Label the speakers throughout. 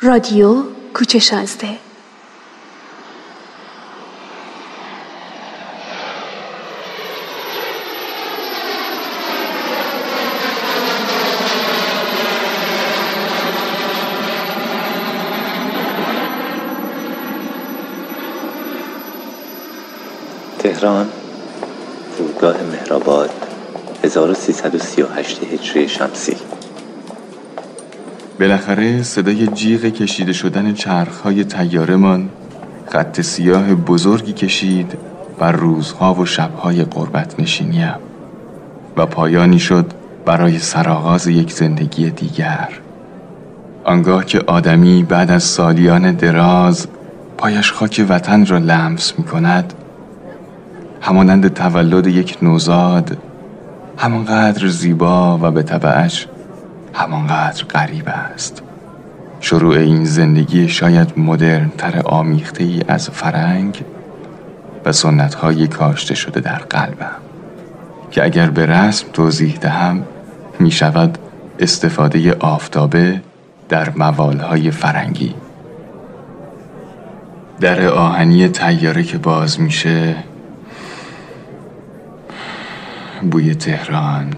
Speaker 1: رادیو کوچه شازده
Speaker 2: تهران فرودگاه مهرآباد 1338 هجری شمسی.
Speaker 3: بالاخره صدای جیغ کشیده شدن چرخهای تیارمان خط سیاه بزرگی کشید بر روزها و شبهای قربت نشینیم و پایانی شد برای سرآغاز یک زندگی دیگر. آنگاه که آدمی بعد از سالیان دراز پایش خاک وطن را لمس می کند همانند تولد یک نوزاد همانقدر زیبا و به طبعش همانقدر غریب است. شروع این زندگی شاید مدرن تر آمیخته ای از فرنگ و سنت های کاشته شده در قلبم که اگر به رسم توضیح دهم می شود استفاده آفتابه در موالهای فرنگی. در آهنی تیاره که باز میشه بوی تهران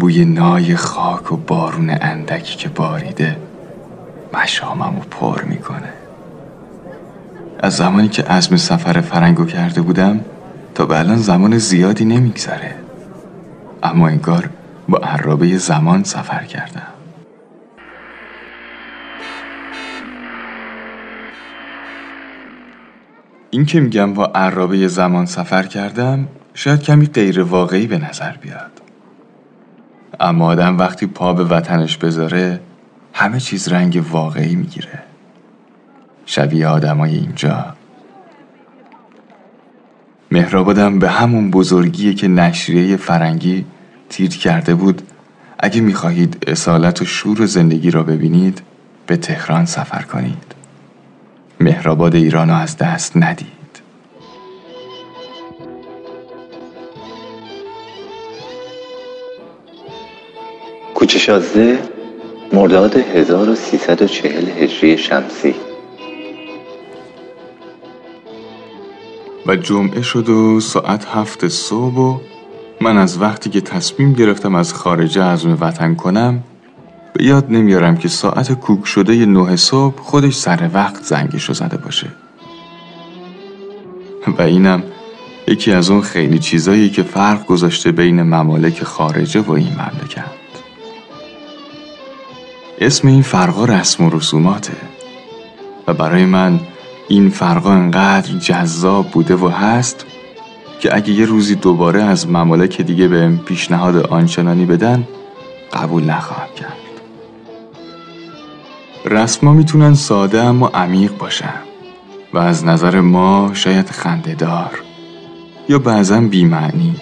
Speaker 3: بوی نای خاک و بارون اندکی که باریده مشاممو پر می‌کنه. از زمانی که عزم سفر فرنگو کرده بودم تا به الان زمان زیادی نمیگذره. اما انگار با عرابه زمان سفر کردم. این که میگم با عرابه زمان سفر کردم شاید کمی غیر واقعی به نظر بیاد. اما آدم وقتی پا به وطنش بذاره همه چیز رنگ واقعی می‌گیره. شبیه آدمای اینجا. مهرآبادم به همون بزرگیه که نشریه فرنگی تیر کرده بود. اگه می‌خواهید اصالت و شور زندگی را ببینید به تهران سفر کنید. مهرآباد ایران از دست ندید.
Speaker 2: کوچه شازده مرداد 1340 هجری شمسی.
Speaker 3: و جمعه شد و ساعت هفت صبح و من از وقتی که تصمیم گرفتم از خارج عزم وطن کنم به یاد نمیارم که ساعت کوک شده نه صبح خودش سر وقت زنگشو زده باشه. و اینم یکی از اون خیلی چیزایی که فرق گذاشته بین ممالک خارجه و این مملکت. اسم این فرقا رسم و رسوماته. و برای من این فرقا انقدر جذاب بوده و هست که اگه یه روزی دوباره از ممالک دیگه به پیشنهاد آنچنانی بدن قبول نخواهم کرد. رسما می‌تونن ساده اما عمیق باشن و از نظر ما شاید خندهدار یا بعضا بیمعنی.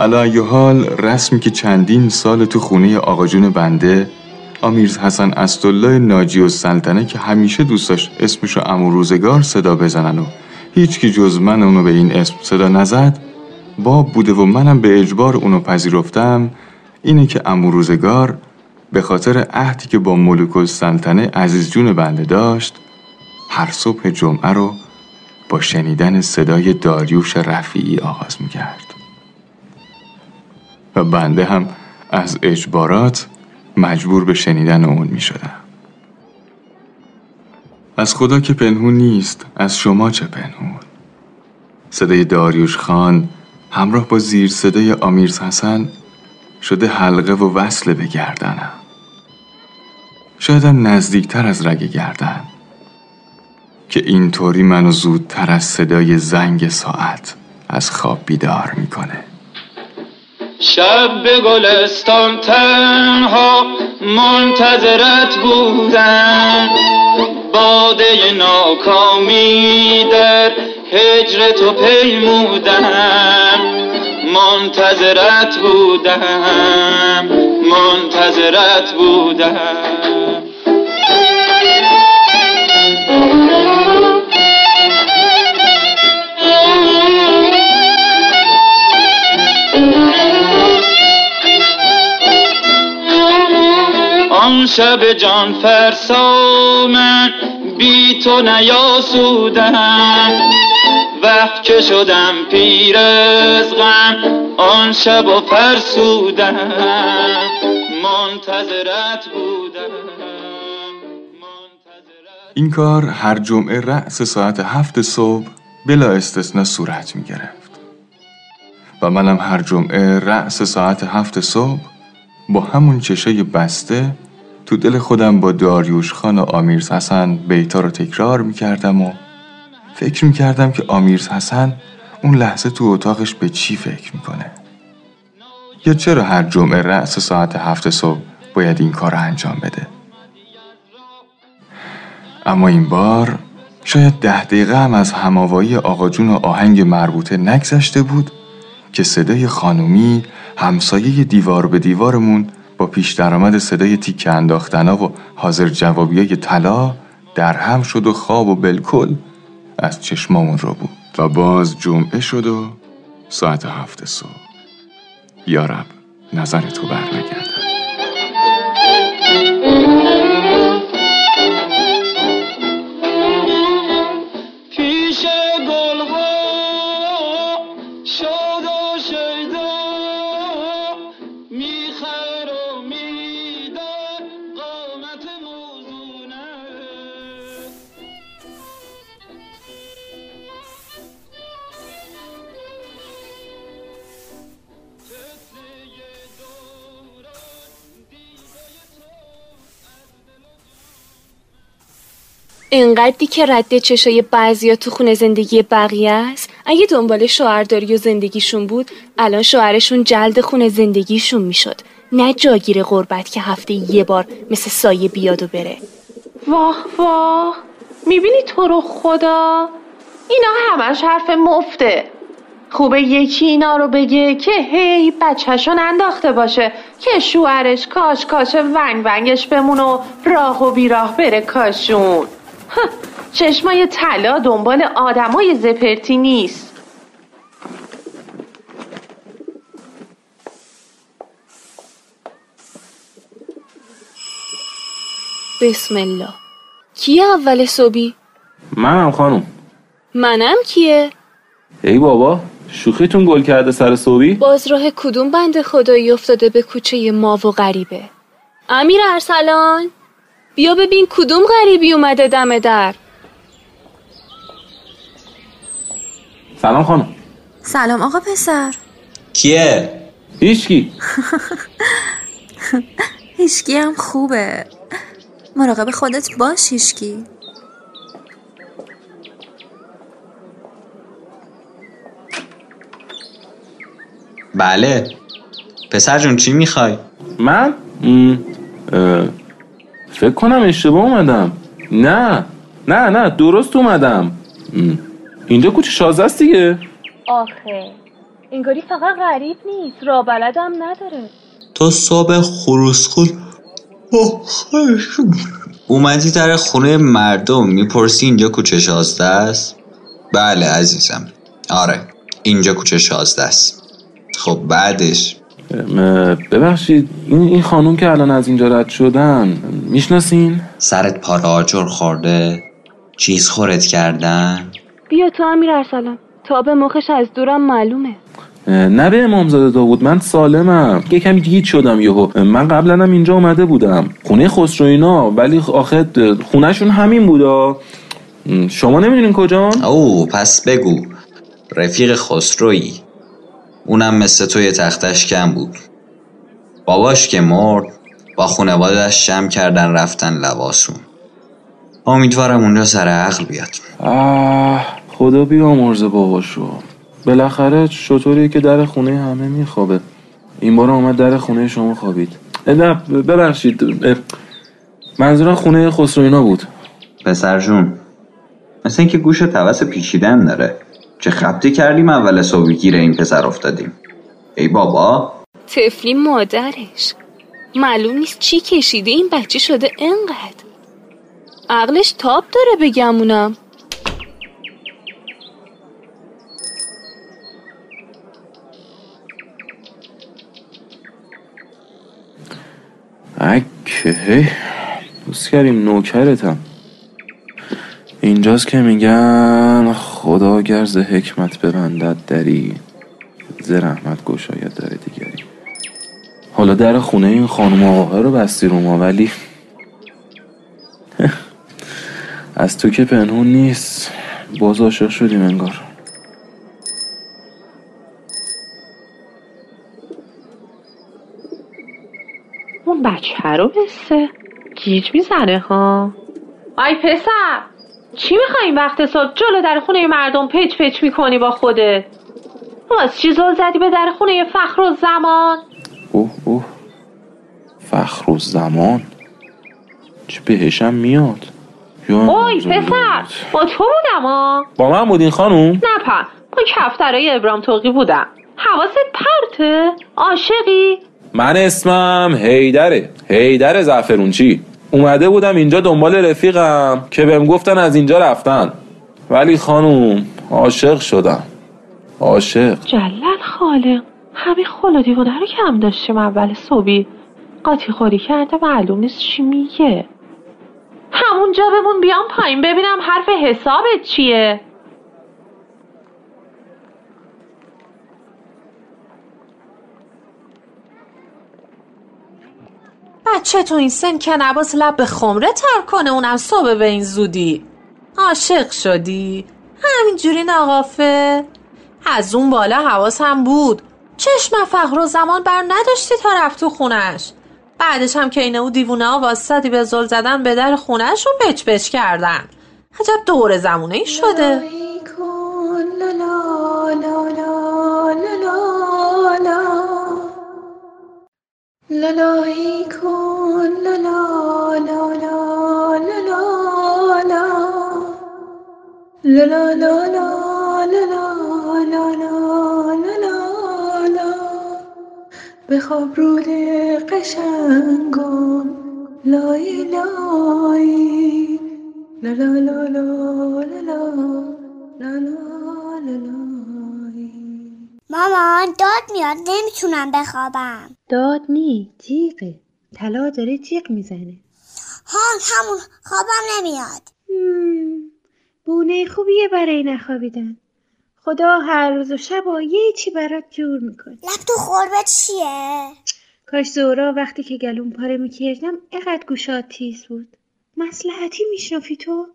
Speaker 3: علا حال رسمی که چندین سال تو خونه آقاجون بنده آمیرز حسن استالله ناجی و سلطنه که همیشه دوست داشت اسمشو امو روزگار صدا بزنن و هیچ کی جز من اونو به این اسم صدا نزد باب بوده و منم به اجبار اونو پذیرفتم اینه که امو روزگار به خاطر عهدی که با ملوک السلطنه عزیز جون بنده داشت هر صبح جمعه رو با شنیدن صدای داریوش رفیعی آغاز می‌کرد. و بنده هم از اجبارات مجبور به شنیدن اون می شدم. از خدا که پنهون نیست از شما چه پنهون؟ صدای داریوش خان همراه با زیر صدای آمیرز حسن شده حلقه و وصل به گردنم. شایدم نزدیکتر از رگ گردن که اینطوری منو زودتر از صدای زنگ ساعت از خواب بیدار می‌کنه.
Speaker 4: شب به گلستان تنها منتظرت بودم. باده ناکامی در هجر تو پیمودم. منتظرت بودم منتظرت بودم. شب جان فرسا من بی تو نیاسودم. وقت که شدم پیر از غم آن شب و فرسودم. منتظرت بودم.
Speaker 3: این کار هر جمعه رأس ساعت هفت صبح بلا استثنا صورت می گرفت. و منم هر جمعه رأس ساعت هفت صبح با همون چشای بسته تو دل خودم با داریوش خان و آمیرز حسن بیتا رو تکرار می کردم و فکر می کردم که آمیرز حسن اون لحظه تو اتاقش به چی فکر می‌کنه. یا چرا هر جمعه رأس ساعت هفت صبح باید این کار رو انجام بده؟ اما این بار شاید ده دقیقه هم از هماوایی آقا جون و آهنگ مربوطه نگذشته بود که صدای خانومی همسایه دیوار به دیوارمون با پیش درآمد صدای تیکه انداختنا و حاضر جوابیای طلا در هم شد و خواب و بالکل از چشمامون رو بود. و باز جمعه شد و ساعت هفت صبح. یارب نظر تو بر
Speaker 1: انقدری که رد چشای بعضیا تو خونه زندگی بقیه است؟ اگه دنبال شوهرداری و زندگیشون بود الان شوهرشون جلد خونه زندگیشون می‌شد. نه جاگیر غربت که هفته یه بار مثل سایه بیاد و بره.
Speaker 5: واه واه. می‌بینی تو رو خدا؟ اینا همش حرف مفته. خوبه یکی اینا رو بگه که هی بچهشون انداخته باشه که شوهرش کاش کاش ونگ ونگش بمونه و راه و بیراه بره کاشون. چشمای طلا دنبال آدمای زپرتی نیست.
Speaker 1: بسم الله. کیه اول صبحی؟
Speaker 6: منم خانم.
Speaker 1: منم کیه؟
Speaker 6: ای بابا شوخیتون گل کرده سر صبحی؟
Speaker 1: باز راه کدوم بند خدایی افتاده به کوچه ما و غریبه؟ امیر ارسلان؟ بیا ببین کدوم غریبی اومده دم در.
Speaker 6: سلام خانم.
Speaker 7: سلام آقا پسر.
Speaker 8: کیه؟
Speaker 6: هیچکی.
Speaker 7: هیچکی هم خوبه. مراقب خودت باش هیچکی.
Speaker 8: بله. پسر جون چی می‌خوای؟
Speaker 6: من؟ فکر کنم اشتباه اومدم. نه نه نه درست اومدم. اینجا کوچه شازده است دیگه.
Speaker 1: آخه انگاری فقط غریب نیست را بلدم نداره.
Speaker 8: تو صبح خروس خود اومدی در خونه مردم می‌پرسی اینجا کوچه شازده است؟ بله عزیزم. آره اینجا کوچه شازده است. خب بعدش؟
Speaker 6: ببخشید این این خانوم که الان از اینجا رد شدن می‌شناسین؟
Speaker 8: سرت پاره آجر خورده؟ چیز خورت کردن؟
Speaker 1: بیا تو امیر ارسلان. تا به مخش از دورم معلومه.
Speaker 6: نه به امامزاده داوود من سالمم. یه کمی گیج شدم یهو. من قبلا هم اینجا اومده بودم. خونه خسروینا ولی آخه خونهشون همین بودا. شما نمی‌دونین کجان؟
Speaker 8: او پس بگو. رفیق خسروی. اونم مثل تو یه تختش کم بود. باباش که مرد با خونوادش جمع کردن رفتن لباسون. امیدوارم اونجا سر عقل بیاد.
Speaker 6: آه خدا بیامرزه باباشو. بالاخره شطوری که در خونه همه میخوابه. این بار اومد در خونه شما خوابید. نه ببخشید. منظورم خونه خسروینا بود.
Speaker 8: پسر جون مثل اینکه گوش توس پیچیدن داره. چه خبتی کردیم اول صبحی گیر این پسر افتادیم. ای بابا.
Speaker 1: تفلی مادرش. معلوم نیست چی کشیده این بچه شده انقدر. عقلش تاب داره بگمونم
Speaker 6: اک که هی. دوست کردیم نوکرتم. اینجاست که میگن خدا گرز حکمت ببندد دری ز رحمت گشاید در دیگری. حالا در خونه این خانم آقا رو بستی رو ما ولی از تو که پنهون نیست. باز عاشق شدیم انگار.
Speaker 5: اون بچه رو بسته گیج می‌زنه ها؟ آی پسر! چی می‌خوای این وقت صبح جلو در خونه مردم پچ پچ می‌کنی با خودت. باز چی زل زدی به در خونه فخر و زمان؟
Speaker 6: اوه اوه. فخر و زمان؟ چه بهشم میاد؟ یا
Speaker 5: اوی پسر با تو بودم ها
Speaker 6: با من بودین خانوم؟
Speaker 5: نه پر با کفترهای ابرام توقی بودم. حواست پرته؟ عاشقی؟
Speaker 6: من اسمم هیدره. هیدر زعفرونچی اومده بودم اینجا دنبال رفیقم که بهم گفتن از اینجا رفتن. ولی خانوم عاشق شدم. عاشق.
Speaker 5: جلل خاله همین خل و دیوانه رو کم داشتیم اول صبحی. قاطی خوری کرده معلوم نیست چی میگه. همونجا بمون بیام پایین ببینم حرف حسابت چیه. بچه تو این سن که نباس لب به خمره تر کنه اونم صبح به این زودی. عاشق شدی. همینجوری ناقافه از اون بالا حواسم بود. چشم فخر و زمان بر نداشتی تا رفت تو خونش. بعدش هم که اینه او دیوونه ها واسطی به زل زدن به در خونش رو بچ بچ کردن. عجب دور زمونه ای شده
Speaker 9: لالایی کن لالا لالا لالا لا لالا لالا لالا لالا لالا لا بخواب رود قشنگم لای لای لالا لالا لالا لالا لالا
Speaker 10: مامان داد میاد نمی‌تونم بخوابم.
Speaker 9: داد نی جیغه. طلا داره جیغ می‌زنه.
Speaker 10: هان همون خوابم نمیاد.
Speaker 9: بونه خوبیه برای نخوابیدن. خدا هر روز و شب و یه چی برات جور می‌کنه.
Speaker 10: لب تو خوربه چیه؟
Speaker 9: کاش زورا وقتی که گلوم پاره می‌کردم اقدر گوشات تیز بود. مسلحتی میشنفی تو؟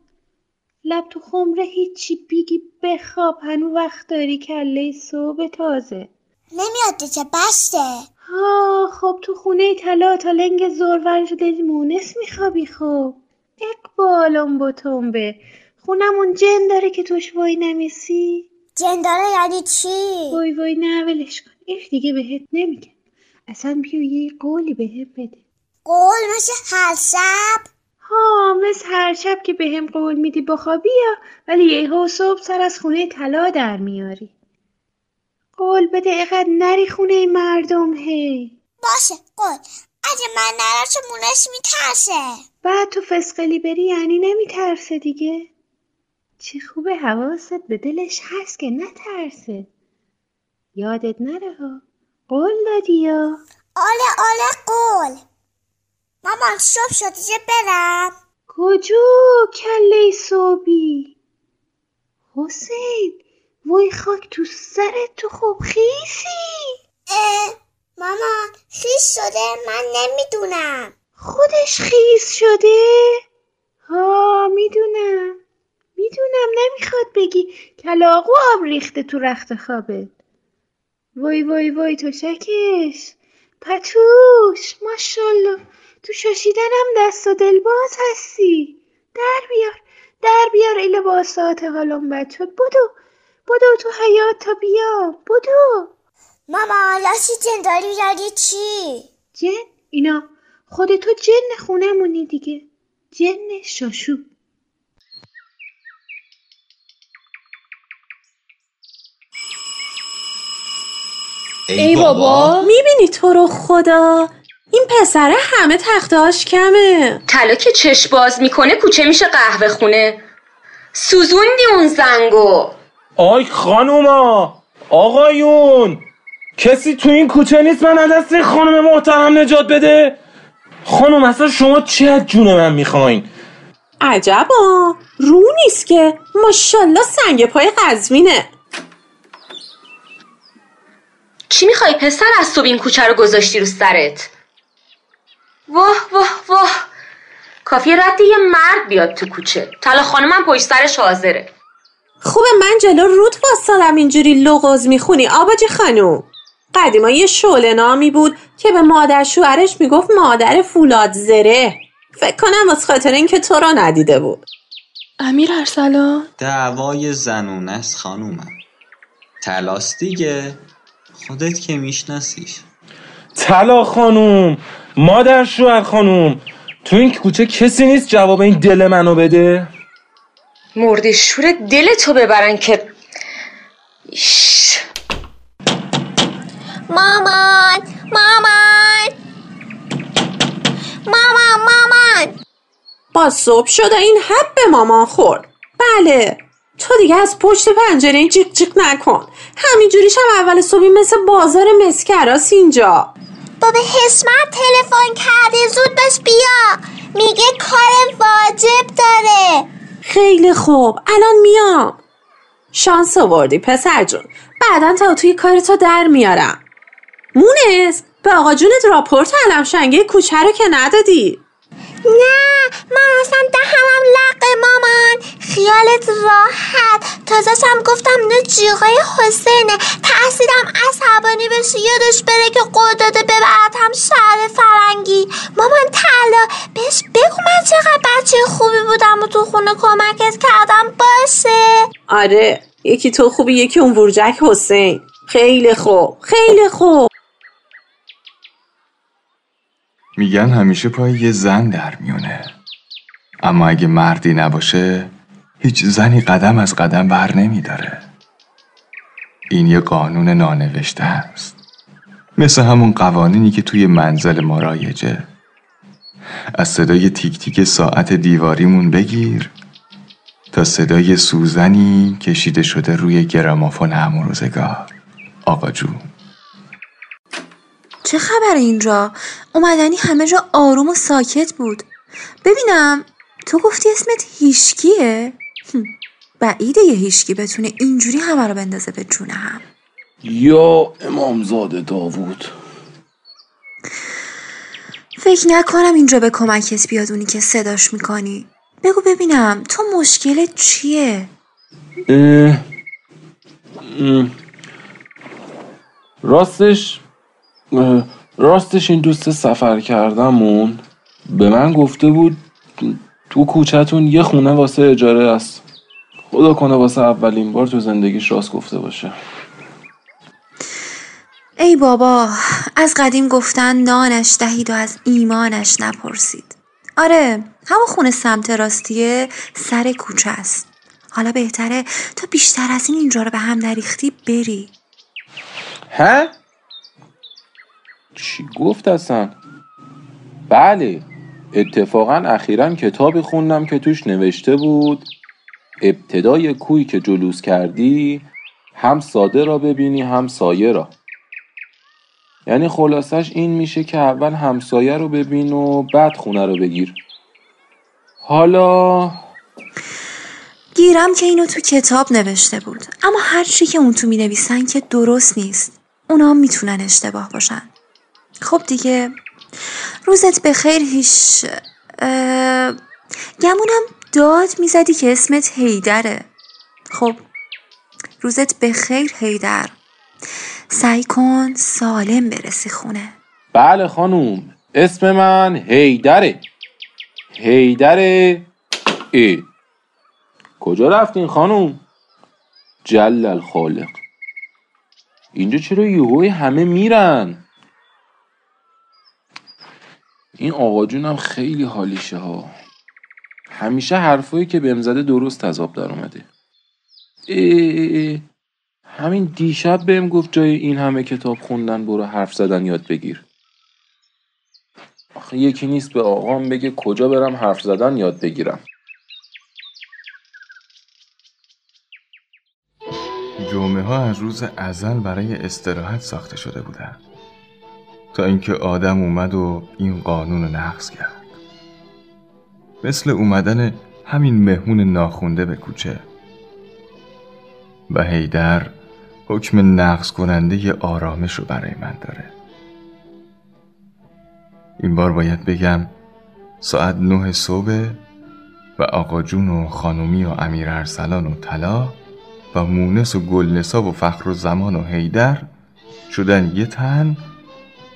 Speaker 9: لب تو خمره هیچی بیگی بخواب. هنو وقت داری کله صبح تازه؟
Speaker 10: نمیاد دیگه بسته.
Speaker 9: ها خب تو خونه طلا تا لنگ زور شده مونس میخوابی خب. اقبالم بتنبه خونمون جن داره که توش وای نمیسی؟
Speaker 10: جنداره یعنی چی؟
Speaker 9: وای وای نه ولش کن. ایش دیگه بهت نمیگم. اصلا بیا یه قولی بهت بده.
Speaker 10: قول مثل هر شب
Speaker 9: ها مثل هر شب که بهم قول میدی بخوابی یا ولی یهو صبح سر از خونه طلا در میاری. قول بده اقدر نری خونه مردم هی.
Speaker 10: باشه قول. اگه من نرم چه مونش میترسه؟
Speaker 9: بعد تو فسقلی بری یعنی نمیترسه دیگه. چه خوبه حواست به دلش هست که نترسه. یادت نره ها. قول دادی یا؟
Speaker 10: آله آله قول. مامان صبح شد دیگه برم.
Speaker 9: کجا کله صبحی؟ حسین وای خاک تو سرت تو خوب خیسی
Speaker 10: اه مامان خیس شده؟ من نمی‌دونم.
Speaker 9: خودش خیس شده؟ ها می‌دونم. می‌دونم نمی‌خواد بگی. کلاقو آب ریخته تو رخت خوابت. وای وای وای تو شکش. پتوش ماشالله تو شاشیدنم دست و دل باز هستی. در بیار در بیار ای لباسات حالم بد شد. بدو بدو تو حیات تا بیا. بدو.
Speaker 10: ماما لاسی جنداری یعنی چی؟
Speaker 9: جن؟ اینا خود تو جن خونمونی دیگه. جن شاشو.
Speaker 1: ای بابا
Speaker 5: می‌بینی تو رو خدا؟ این پسره همه تختاش کمه.
Speaker 1: طلا که چش باز می‌کنه کوچه میشه قهوه خونه. سوزوندی اون زنگو.
Speaker 6: آی خانوما آقایون کسی تو این کوچه نیست من از دست خانم محترم نجات بده؟ خانم اصلا شما چی از جون من می‌خواین؟
Speaker 5: عجبا رو نیست که. ماشالله سنگ پای قزوینه.
Speaker 1: چی می‌خوای پسر از صبح این کوچه رو گذاشتی رو سرت؟ واه واه واه. کافی رد یه مرد بیاد تو کوچه. طلا خانمم پشت سرش حاضره.
Speaker 5: خوبه من جلو رود واسالم اینجوری لغز می‌خونی آباجی خانوم. قدیما یه شعله نامی بود که به مادر شوهرش می‌گفت مادر فولاد زره. فکر کنم از خاطر اینکه تو را ندیده بود.
Speaker 1: امیر ارسلان؟
Speaker 8: دعوای زنونه است خانومم. تلاس دیگه. خودت که میشناسیش.
Speaker 6: طلا خانوم مادر شوهر خانوم تو این کوچه کسی نیست جواب این دل منو بده؟
Speaker 1: مرد شور دل تو ببرن که ایش.
Speaker 10: مامان مامان. مامان مامان.
Speaker 5: با صبح شده این حب به مامان خورد. بله تو دیگه از پشت پنجره این جیق جیق نکن. همینجوریش هم اول صبحی مثل بازار مسکراس اینجا.
Speaker 10: بابا حسمت تلفن کرده زود باش بیا. میگه کار واجب داره.
Speaker 5: خیلی خوب الان میام. شانس آوردی پسر جون. بعدا تا توی کارتو در میارم. مونس به آقا جونت راپورت علم شنگه کوچه رو که ندادی.
Speaker 10: نه من اصلا دهنم لقه مامان. خیالت راحت. تازهشم گفتم نه جیغای حسینه. تحصیلم عصبانی بشه یادش بره که قول داده ببرتم شهر فرنگی. مامان تلا بهش بگو من چقدر بچه خوبی بودم و تو خونه کمکت کردم باشه.
Speaker 5: آره یکی تو خوبی یکی اون ورجک حسین. خیلی خوب خیلی خوب.
Speaker 3: میگن همیشه پای یه زن در میونه. اما اگه مردی نباشه هیچ زنی قدم از قدم بر نمیداره. این یه قانون نانوشته است. مثل همون قوانینی که توی منزل ما رایجه. از صدای تیک تیک ساعت دیواریمون بگیر تا صدای سوزنی کشیده شده روی گرامافون همون روزگار. آقا جون.
Speaker 7: چه خبر اینجا؟ اومدنی همه جا آروم و ساکت بود ببینم تو گفتی اسمت هیشکیه؟ بعیده یه هیشکی بتونه اینجوری همه رو بندازه به جون هم
Speaker 6: یا امامزاده داوود
Speaker 7: فکر نکنم اینجا به کمکت بیاد اونی که صداش می‌کنی بگو ببینم تو مشکلت چیه؟
Speaker 6: اه، ام، راستش اه، راستش این دوست سفر کردمون به من گفته بود تو کوچهتون یه خونه واسه اجاره است. خدا کنه واسه اولین بار تو زندگیش راست گفته باشه.
Speaker 7: ای بابا از قدیم گفتن نانش دهید و از ایمانش نپرسید. آره همون خونه سمت راستیه سر کوچه است. حالا بهتره تا بیشتر از این اینجا رو به هم نریختی بری.
Speaker 6: ها؟ چی گفت اصلا؟ بله اتفاقا اخیرا کتابی خوندم که توش نوشته بود. ابتدای کوی که جلوس کردی هم ساده را ببینی هم سایه را. یعنی خلاصش این میشه که اول همسایه رو ببین و بعد خونه رو بگیر. حالا
Speaker 7: گیرم که اینو تو کتاب نوشته بود. اما هر چی که اون تو می نویسن که درست نیست. اونا هم می‌تونن اشتباه باشن. خب دیگه. روزت به خیر هیش اه، گمونم داد می‌زدی که اسمت هیدره خب روزت به خیر هیدر سعی کن سالم برسی خونه.
Speaker 6: بله خانوم اسم من هیدره هیدره ای. کجا رفتین خانوم؟ جل الخالق اینجا چرا یهوی همه میرن؟ این آقا جونم خیلی حالیشه ها همیشه حرفایی که بهم زده درست آب در اومده ای ای ای. همین دیشب بهم گفت جای این همه کتاب خوندن برو حرف زدن یاد بگیر آخه یکی نیست به آقام بگه کجا برم حرف زدن یاد بگیرم
Speaker 3: جمعه ها از روز ازل برای استراحت ساخته شده بودند. تا اینکه آدم اومد و این قانون رو نقض کرد. مثل اومدن همین مهمون ناخونده به کوچه. و هیدر حکم نقض کننده آرامش رو برای من داره. این بار باید بگم ساعت نه صبح و آقا جون و خانومی و امیر ارسلان و طلا و مونس و گلنسا و فخر و زمان و هیدر شدن یه تن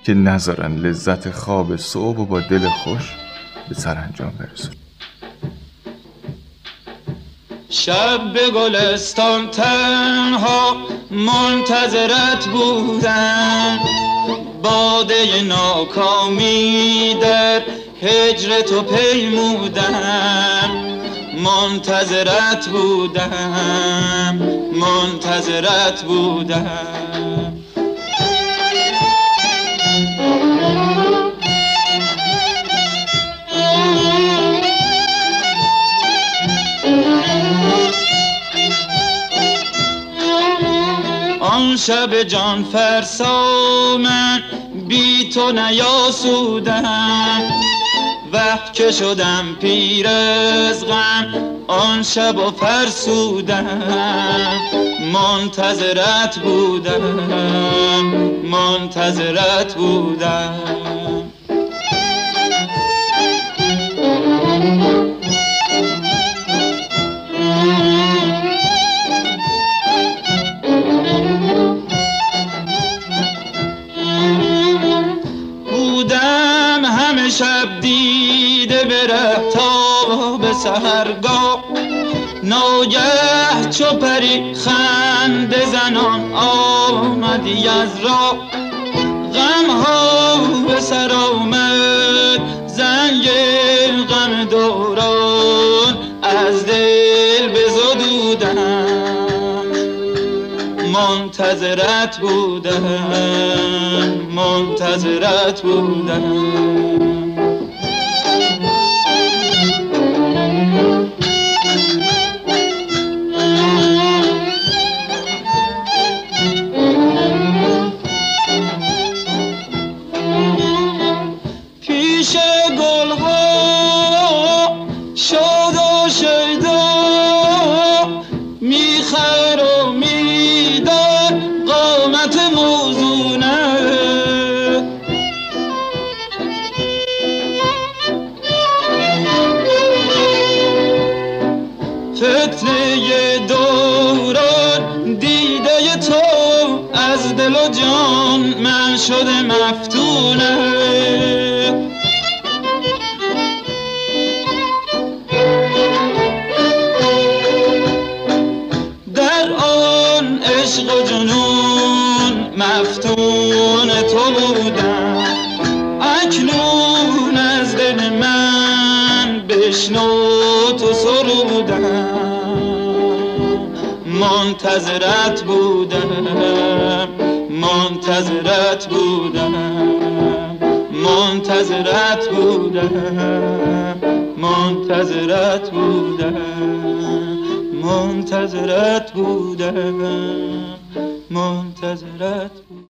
Speaker 3: که نذارن لذت خواب صبح و با دل خوش به سرانجام برسون
Speaker 4: شب به گلستان تنها منتظرت بودم. باده ناکامی در هجر تو پیمودم. منتظرت بودم منتظرت بودم. آن شب جان فرسا من بی تو نیاسودم. وقت که شدم پیر از غم آن شب و فرسودم. منتظرت بودم منتظرت بودم بودم. سهرگاه ناگه چو پری خنده زنان آمدی از راه. غم ها به سر آمد زنگ غم دوران از دل بزدودم منتظرت بودم منتظرت بودم مفتونه در آن عشق و جنون مفتون تو بودم. اکنون از دل من بشنو تو سرودم. منتظرت بودم. منتظرت بودم. منتظرت بودم. منتظرت بودم. منتظرت بودم. منتظرت